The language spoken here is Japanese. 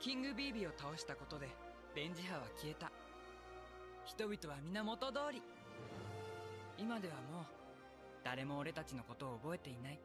キングビービーを倒したことで電磁波は消えた。人々は皆元通り。今ではもう誰も俺たちのことを覚えていない。